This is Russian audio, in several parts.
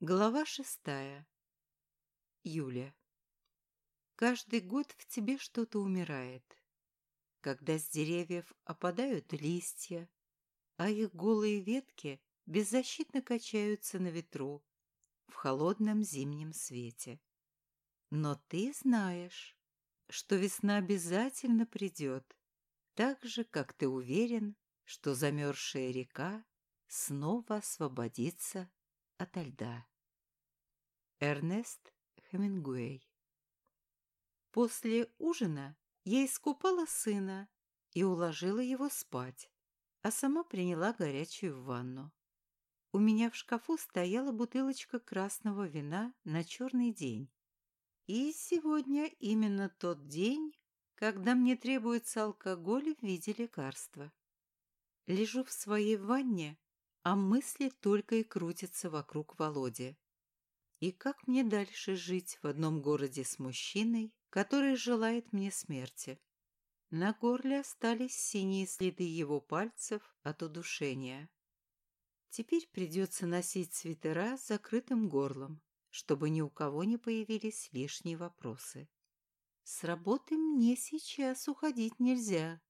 Глава шестая. Юля. Каждый год в тебе что-то умирает. Когда с деревьев опадают листья, а их голые ветки беззащитно качаются на ветру в холодном зимнем свете. Но ты знаешь, что весна обязательно придет, так же, как ты уверен, что замерзшая река снова освободится ото льда. Эрнест Хемингуэй После ужина я искупала сына и уложила его спать, а сама приняла горячую ванну. У меня в шкафу стояла бутылочка красного вина на черный день. И сегодня именно тот день, когда мне требуется алкоголь в виде лекарства. Лежу в своей ванне а мысли только и крутятся вокруг Володи. И как мне дальше жить в одном городе с мужчиной, который желает мне смерти? На горле остались синие следы его пальцев от удушения. Теперь придется носить свитера с закрытым горлом, чтобы ни у кого не появились лишние вопросы. С работы мне сейчас уходить нельзя,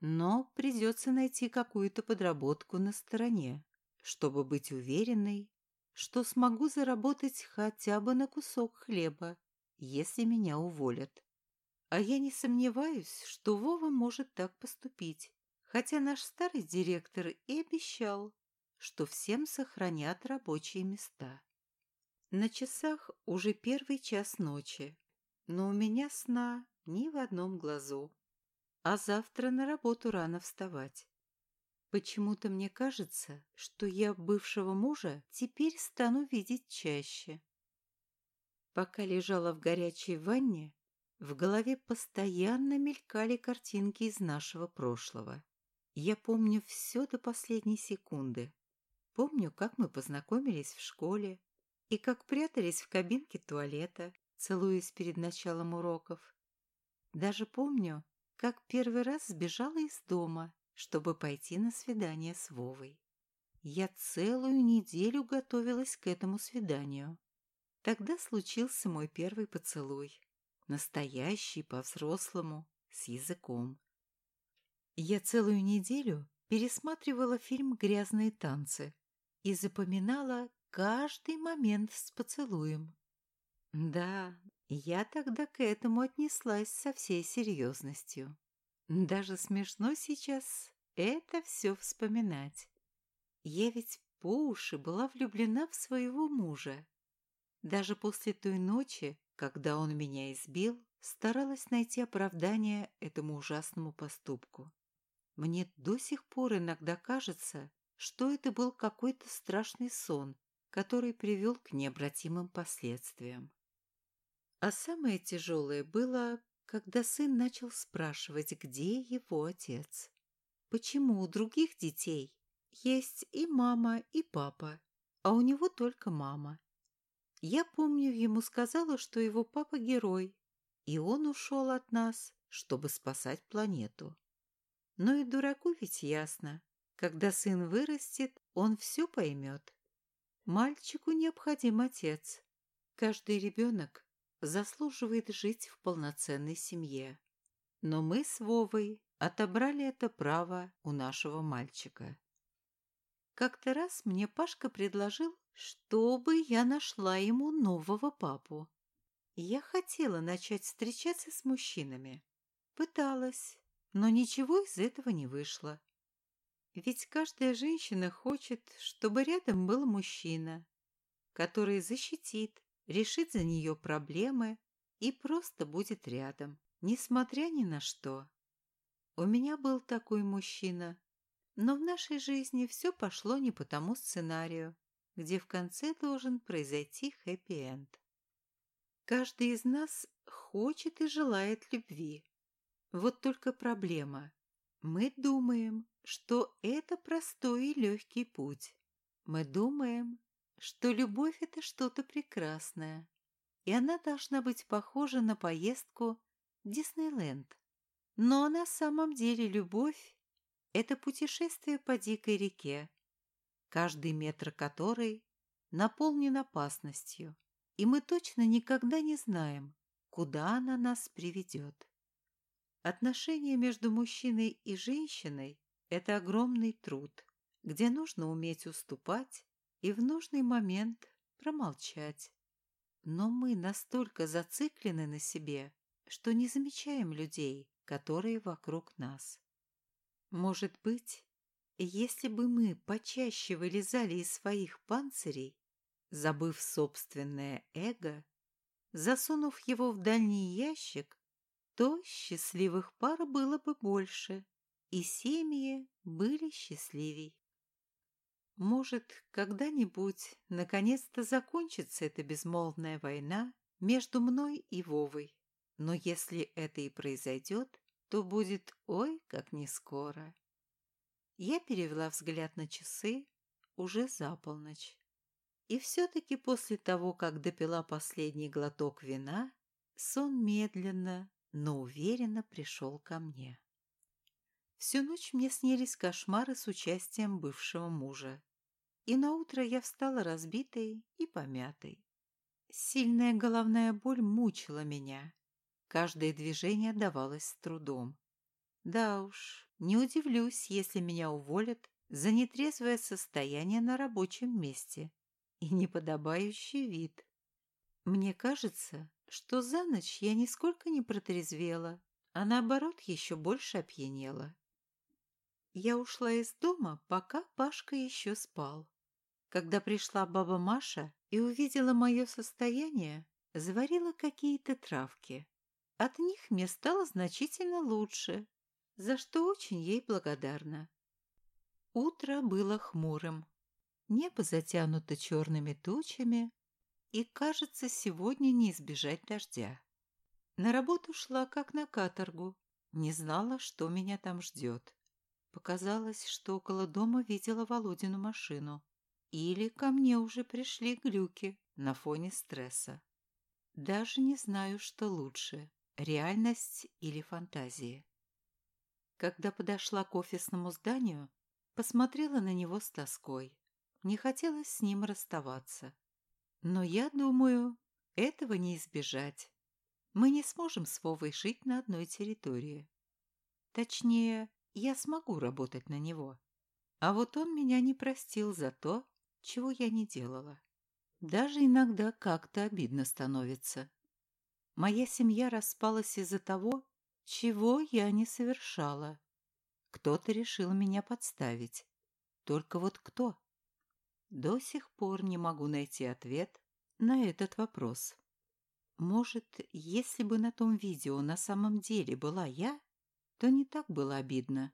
но придется найти какую-то подработку на стороне чтобы быть уверенной, что смогу заработать хотя бы на кусок хлеба, если меня уволят. А я не сомневаюсь, что Вова может так поступить, хотя наш старый директор и обещал, что всем сохранят рабочие места. На часах уже первый час ночи, но у меня сна ни в одном глазу. А завтра на работу рано вставать. Почему-то мне кажется, что я бывшего мужа теперь стану видеть чаще. Пока лежала в горячей ванне, в голове постоянно мелькали картинки из нашего прошлого. Я помню все до последней секунды. Помню, как мы познакомились в школе и как прятались в кабинке туалета, целуясь перед началом уроков. Даже помню, как первый раз сбежала из дома чтобы пойти на свидание с Вовой. Я целую неделю готовилась к этому свиданию. Тогда случился мой первый поцелуй. Настоящий, по-взрослому, с языком. Я целую неделю пересматривала фильм «Грязные танцы» и запоминала каждый момент с поцелуем. Да, я тогда к этому отнеслась со всей серьезностью. Даже смешно сейчас это все вспоминать. Я ведь по уши была влюблена в своего мужа. Даже после той ночи, когда он меня избил, старалась найти оправдание этому ужасному поступку. Мне до сих пор иногда кажется, что это был какой-то страшный сон, который привел к необратимым последствиям. А самое тяжелое было, когда сын начал спрашивать, где его отец. Почему у других детей есть и мама, и папа, а у него только мама? Я помню, ему сказала, что его папа герой, и он ушел от нас, чтобы спасать планету. Но и дураку ведь ясно, когда сын вырастет, он все поймет. Мальчику необходим отец. Каждый ребенок заслуживает жить в полноценной семье. Но мы с Вовой отобрали это право у нашего мальчика. Как-то раз мне Пашка предложил, чтобы я нашла ему нового папу. Я хотела начать встречаться с мужчинами. Пыталась, но ничего из этого не вышло. Ведь каждая женщина хочет, чтобы рядом был мужчина, который защитит, решит за нее проблемы и просто будет рядом, несмотря ни на что. У меня был такой мужчина, но в нашей жизни все пошло не по тому сценарию, где в конце должен произойти хэппи-энд. Каждый из нас хочет и желает любви. Вот только проблема. Мы думаем, что это простой и легкий путь. Мы думаем, что любовь – это что-то прекрасное, и она должна быть похожа на поездку в Диснейленд. Но на самом деле любовь – это путешествие по дикой реке, каждый метр которой наполнен опасностью, и мы точно никогда не знаем, куда она нас приведет. Отношения между мужчиной и женщиной – это огромный труд, где нужно уметь уступать и в нужный момент промолчать. Но мы настолько зациклены на себе, что не замечаем людей, которые вокруг нас. Может быть, если бы мы почаще вылезали из своих панцирей, забыв собственное эго, засунув его в дальний ящик, то счастливых пар было бы больше, и семьи были счастливей. Может, когда-нибудь наконец-то закончится эта безмолвная война между мной и Вовой. Но если это и произойдет, то будет ой, как не скоро. Я перевела взгляд на часы уже за полночь. И все-таки после того, как допила последний глоток вина, сон медленно, но уверенно пришел ко мне. Всю ночь мне снились кошмары с участием бывшего мужа. И наутро я встала разбитой и помятой. Сильная головная боль мучила меня. Каждое движение давалось с трудом. Да уж, не удивлюсь, если меня уволят за нетрезвое состояние на рабочем месте и неподобающий вид. Мне кажется, что за ночь я нисколько не протрезвела, а наоборот еще больше опьянела. Я ушла из дома, пока Пашка еще спал. Когда пришла баба Маша и увидела мое состояние, заварила какие-то травки. От них мне стало значительно лучше, за что очень ей благодарна. Утро было хмурым. Небо затянуто черными тучами, и, кажется, сегодня не избежать дождя. На работу шла как на каторгу, не знала, что меня там ждет. Показалось, что около дома видела Володину машину. Или ко мне уже пришли глюки на фоне стресса. Даже не знаю, что лучше – реальность или фантазия. Когда подошла к офисному зданию, посмотрела на него с тоской. Не хотелось с ним расставаться. Но я думаю, этого не избежать. Мы не сможем с Вовой жить на одной территории. Точнее, я смогу работать на него. А вот он меня не простил за то, чего я не делала. Даже иногда как-то обидно становится. Моя семья распалась из-за того, чего я не совершала. Кто-то решил меня подставить. Только вот кто? До сих пор не могу найти ответ на этот вопрос. Может, если бы на том видео на самом деле была я, то не так было обидно.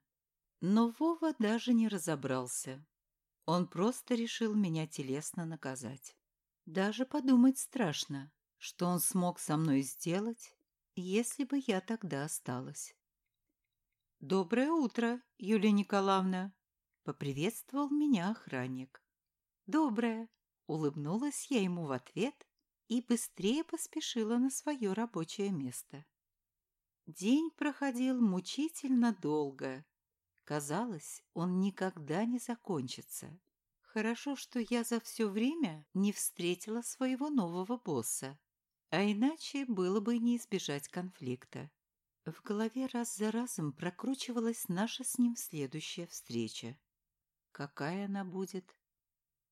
Но Вова даже не разобрался. Он просто решил меня телесно наказать. Даже подумать страшно, что он смог со мной сделать, если бы я тогда осталась. «Доброе утро, Юлия Николаевна!» — поприветствовал меня охранник. «Доброе!» — улыбнулась я ему в ответ и быстрее поспешила на свое рабочее место. День проходил мучительно долго. Казалось, он никогда не закончится. Хорошо, что я за все время не встретила своего нового босса, а иначе было бы не избежать конфликта. В голове раз за разом прокручивалась наша с ним следующая встреча. Какая она будет?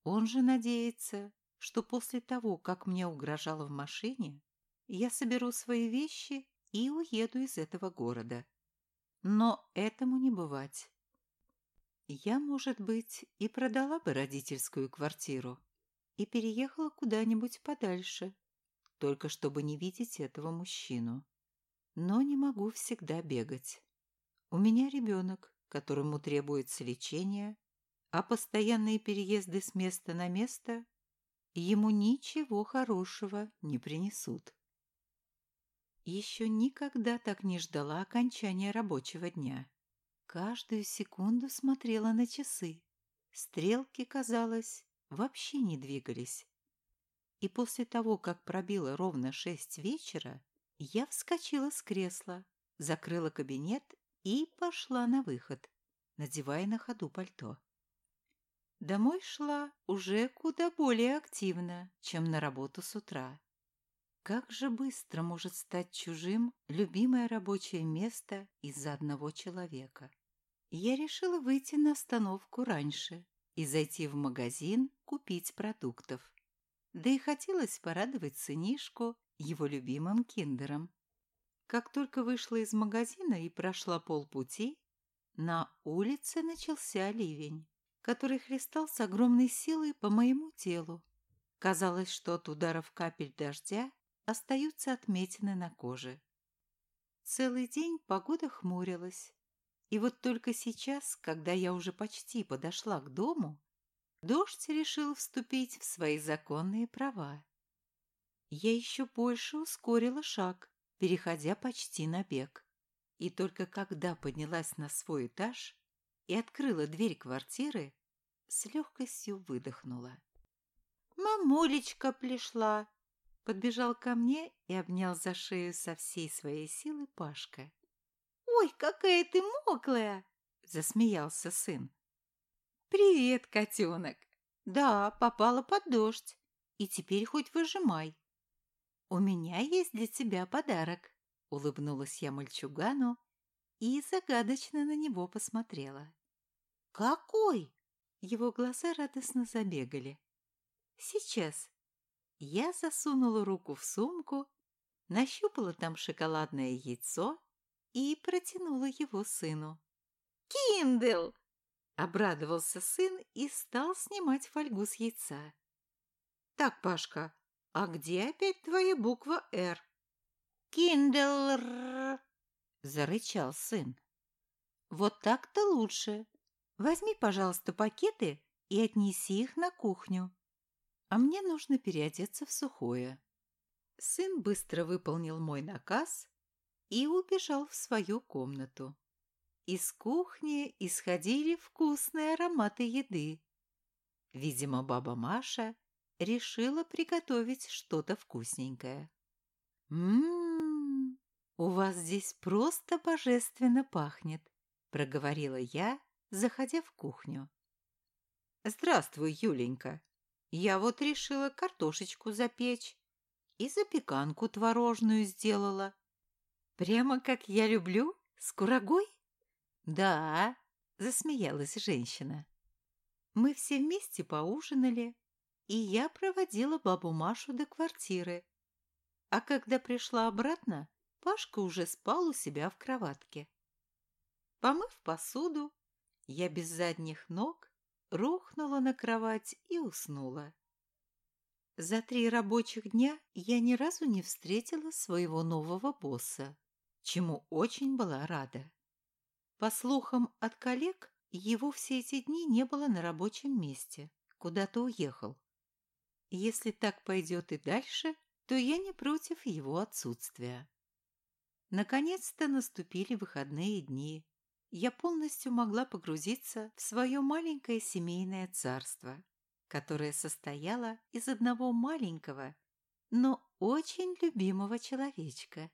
Он же надеется, что после того, как мне угрожало в машине, я соберу свои вещи и уеду из этого города. Но этому не бывать. Я, может быть, и продала бы родительскую квартиру и переехала куда-нибудь подальше, только чтобы не видеть этого мужчину. Но не могу всегда бегать. У меня ребенок, которому требуется лечение, а постоянные переезды с места на место ему ничего хорошего не принесут. Еще никогда так не ждала окончания рабочего дня. Каждую секунду смотрела на часы. Стрелки, казалось, вообще не двигались. И после того, как пробило ровно шесть вечера, я вскочила с кресла, закрыла кабинет и пошла на выход, надевая на ходу пальто. Домой шла уже куда более активно, чем на работу с утра. Как же быстро может стать чужим любимое рабочее место из-за одного человека? Я решила выйти на остановку раньше и зайти в магазин купить продуктов. Да и хотелось порадовать сынишку его любимым киндером. Как только вышла из магазина и прошла полпути, на улице начался ливень который хлестал с огромной силой по моему телу. Казалось, что от ударов капель дождя остаются отметины на коже. Целый день погода хмурилась, и вот только сейчас, когда я уже почти подошла к дому, дождь решил вступить в свои законные права. Я еще больше ускорила шаг, переходя почти на бег. И только когда поднялась на свой этаж и открыла дверь квартиры, с легкостью выдохнула. «Мамулечка пришла!» Подбежал ко мне и обнял за шею со всей своей силы Пашка. «Ой, какая ты моклая!» – засмеялся сын. «Привет, котенок!» «Да, попала под дождь, и теперь хоть выжимай!» «У меня есть для тебя подарок!» – улыбнулась я мальчугану и загадочно на него посмотрела. «Какой?» Его глаза радостно забегали. «Сейчас». Я засунула руку в сумку, нащупала там шоколадное яйцо и протянула его сыну. «Киндл!» — обрадовался сын и стал снимать фольгу с яйца. «Так, Пашка, а где опять твоя буква «Р»?» «Киндер!» — зарычал сын. «Вот так-то лучше. Возьми, пожалуйста, пакеты и отнеси их на кухню. А мне нужно переодеться в сухое. Сын быстро выполнил мой наказ и убежал в свою комнату. Из кухни исходили вкусные ароматы еды. Видимо, баба Маша решила приготовить что-то вкусненькое. «М-м-м, у вас здесь просто божественно пахнет», — проговорила я, заходя в кухню. «Здравствуй, Юленька. Я вот решила картошечку запечь и запеканку творожную сделала. Прямо как я люблю, с курагой?» «Да», — засмеялась женщина. Мы все вместе поужинали, и я проводила бабу Машу до квартиры. А когда пришла обратно, Пашка уже спал у себя в кроватке. Помыв посуду, я без задних ног рухнула на кровать и уснула. За три рабочих дня я ни разу не встретила своего нового босса, чему очень была рада. По слухам от коллег, его все эти дни не было на рабочем месте, куда-то уехал. Если так пойдет и дальше, то я не против его отсутствия. Наконец-то наступили выходные дни, я полностью могла погрузиться в свое маленькое семейное царство, которое состояло из одного маленького, но очень любимого человечка.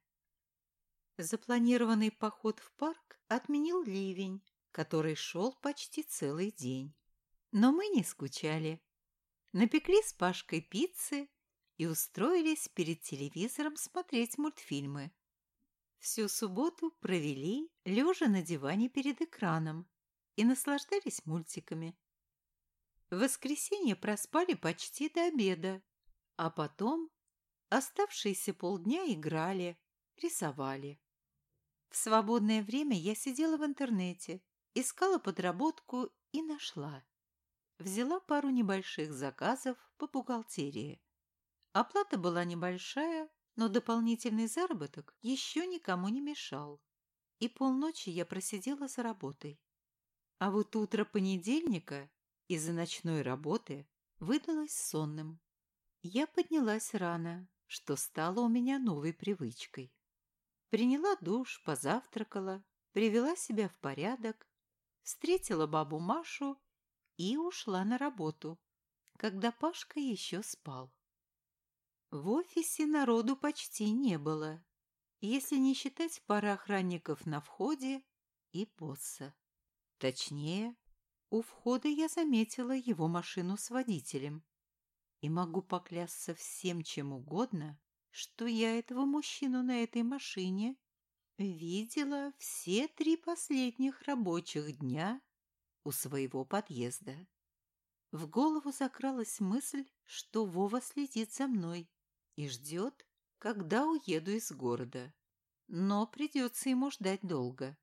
Запланированный поход в парк отменил ливень, который шел почти целый день. Но мы не скучали. Напекли с Пашкой пиццы и устроились перед телевизором смотреть мультфильмы. Всю субботу провели, лежа на диване перед экраном, и наслаждались мультиками. В воскресенье проспали почти до обеда, а потом оставшиеся полдня играли, рисовали. В свободное время я сидела в интернете, искала подработку и нашла. Взяла пару небольших заказов по бухгалтерии. Оплата была небольшая, но дополнительный заработок еще никому не мешал. И полночи я просидела за работой. А вот утро понедельника из-за ночной работы выдалось сонным. Я поднялась рано, что стало у меня новой привычкой. Приняла душ, позавтракала, привела себя в порядок, встретила бабу Машу и ушла на работу, когда Пашка еще спал. В офисе народу почти не было, если не считать пары охранников на входе и босса. Точнее, у входа я заметила его машину с водителем. И могу поклясться всем чем угодно, что я этого мужчину на этой машине видела все три последних рабочих дня у своего подъезда. В голову закралась мысль, что Вова следит за мной и ждет, когда уеду из города. Но придется ему ждать долго.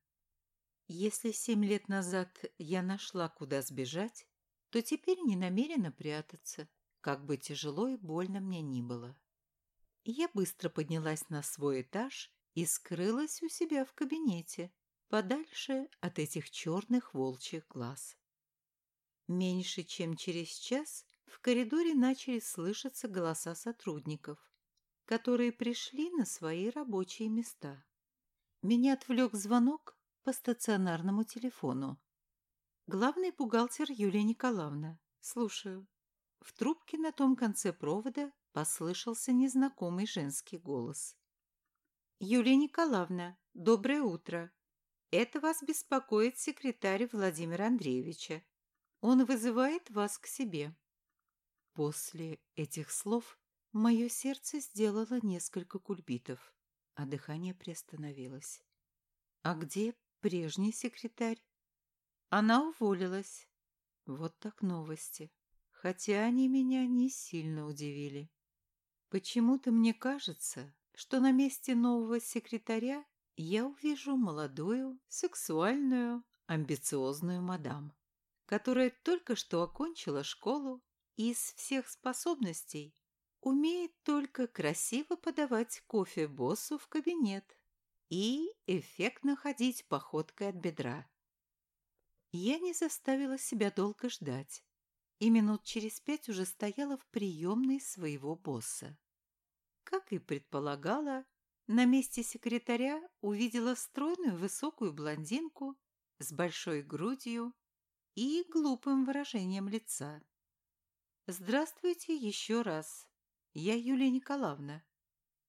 Если семь лет назад я нашла, куда сбежать, то теперь не намерена прятаться, как бы тяжело и больно мне ни было. Я быстро поднялась на свой этаж и скрылась у себя в кабинете, подальше от этих черных волчьих глаз. Меньше чем через час в коридоре начали слышаться голоса сотрудников, которые пришли на свои рабочие места. Меня отвлек звонок по стационарному телефону. Главный бухгалтер Юлия Николаевна. Слушаю. В трубке на том конце провода послышался незнакомый женский голос. «Юлия Николаевна, доброе утро. Это вас беспокоит секретарь Владимира Андреевича. Он вызывает вас к себе». После этих слов мое сердце сделало несколько кульбитов, а дыхание приостановилось. «А где прежний секретарь?» «Она уволилась». Вот так новости. Хотя они меня не сильно удивили. Почему-то мне кажется, что на месте нового секретаря я увижу молодую, сексуальную, амбициозную мадам, которая только что окончила школу из всех способностей умеет только красиво подавать кофе боссу в кабинет и эффектно ходить походкой от бедра. Я не заставила себя долго ждать и минут через пять уже стояла в приемной своего босса. Как и предполагала, на месте секретаря увидела стройную высокую блондинку с большой грудью и глупым выражением лица. «Здравствуйте еще раз. Я Юлия Николаевна».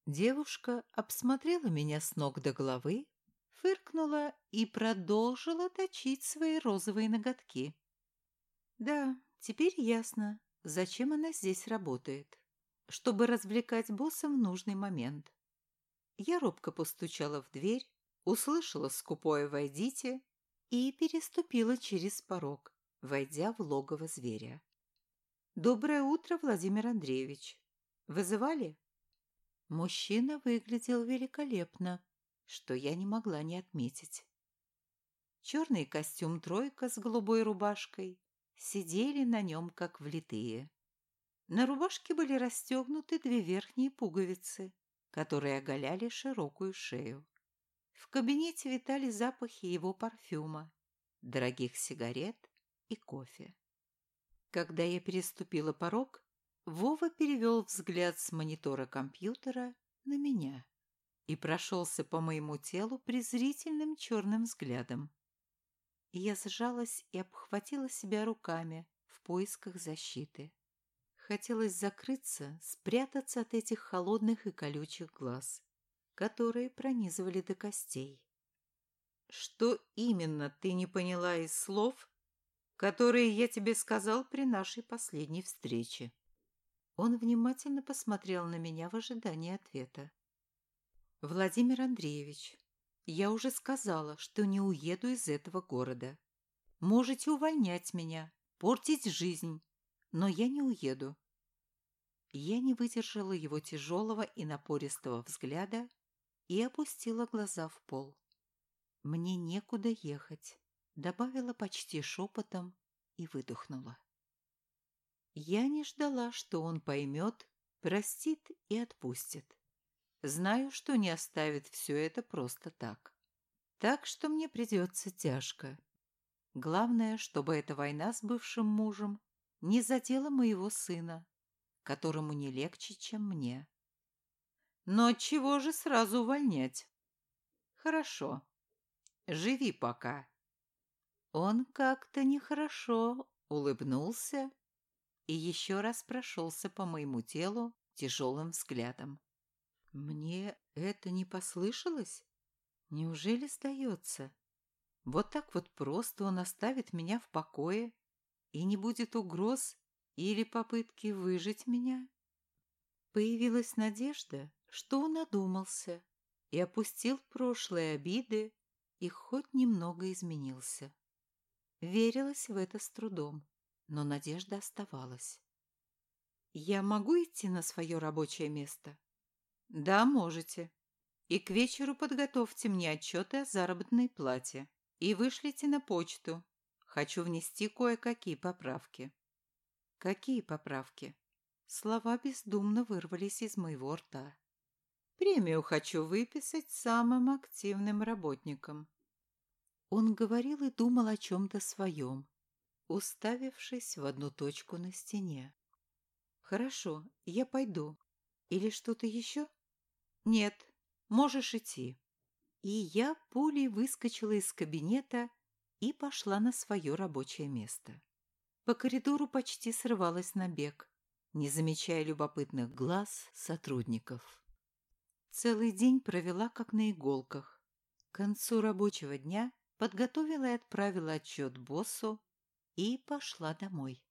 Девушка обсмотрела меня с ног до головы, фыркнула и продолжила точить свои розовые ноготки. «Да, теперь ясно, зачем она здесь работает. Чтобы развлекать босса в нужный момент». Я робко постучала в дверь, услышала скупое «Войдите» и переступила через порог, войдя в логово зверя. «Доброе утро, Владимир Андреевич. Вызывали?» Мужчина выглядел великолепно, что я не могла не отметить. Черный костюм «тройка» с голубой рубашкой сидели на нем, как влитые. На рубашке были расстегнуты две верхние пуговицы, которые оголяли широкую шею. В кабинете витали запахи его парфюма, дорогих сигарет и кофе. Когда я переступила порог, Вова перевел взгляд с монитора компьютера на меня и прошелся по моему телу презрительным черным взглядом. Я сжалась и обхватила себя руками в поисках защиты. Хотелось закрыться, спрятаться от этих холодных и колючих глаз, которые пронизывали до костей. «Что именно ты не поняла из слов, которые я тебе сказал при нашей последней встрече?» Он внимательно посмотрел на меня в ожидании ответа. «Владимир Андреевич, я уже сказала, что не уеду из этого города. Можете увольнять меня, портить жизнь, но я не уеду». Я не выдержала его тяжелого и напористого взгляда и опустила глаза в пол. «Мне некуда ехать», — добавила почти шепотом и выдохнула. Я не ждала, что он поймет, простит и отпустит. Знаю, что не оставит все это просто так. Так что мне придется тяжко. Главное, чтобы эта война с бывшим мужем не задела моего сына, которому не легче, чем мне. Но чего же сразу увольнять? Хорошо. Живи пока. Он как-то нехорошо улыбнулся и еще раз прошелся по моему телу тяжелым взглядом. Мне это не послышалось? Неужели сдается? Вот так вот просто он оставит меня в покое и не будет угроз или попытки выжить меня? Появилась надежда, что он одумался и опустил прошлые обиды и хоть немного изменился. Верилась в это с трудом, но надежда оставалась. «Я могу идти на свое рабочее место?» «Да, можете. И к вечеру подготовьте мне отчеты о заработной плате и вышлите на почту. Хочу внести кое-какие поправки». «Какие поправки?» Слова бездумно вырвались из моего рта. «Премию хочу выписать самым активным работникам». Он говорил и думал о чем-то своем, уставившись в одну точку на стене. «Хорошо, я пойду. Или что-то еще?» «Нет, можешь идти». И я пулей выскочила из кабинета и пошла на свое рабочее место. По коридору почти срывалась на бег, не замечая любопытных глаз сотрудников. Целый день провела как на иголках. К концу рабочего дня подготовила и отправила отчет боссу и пошла домой.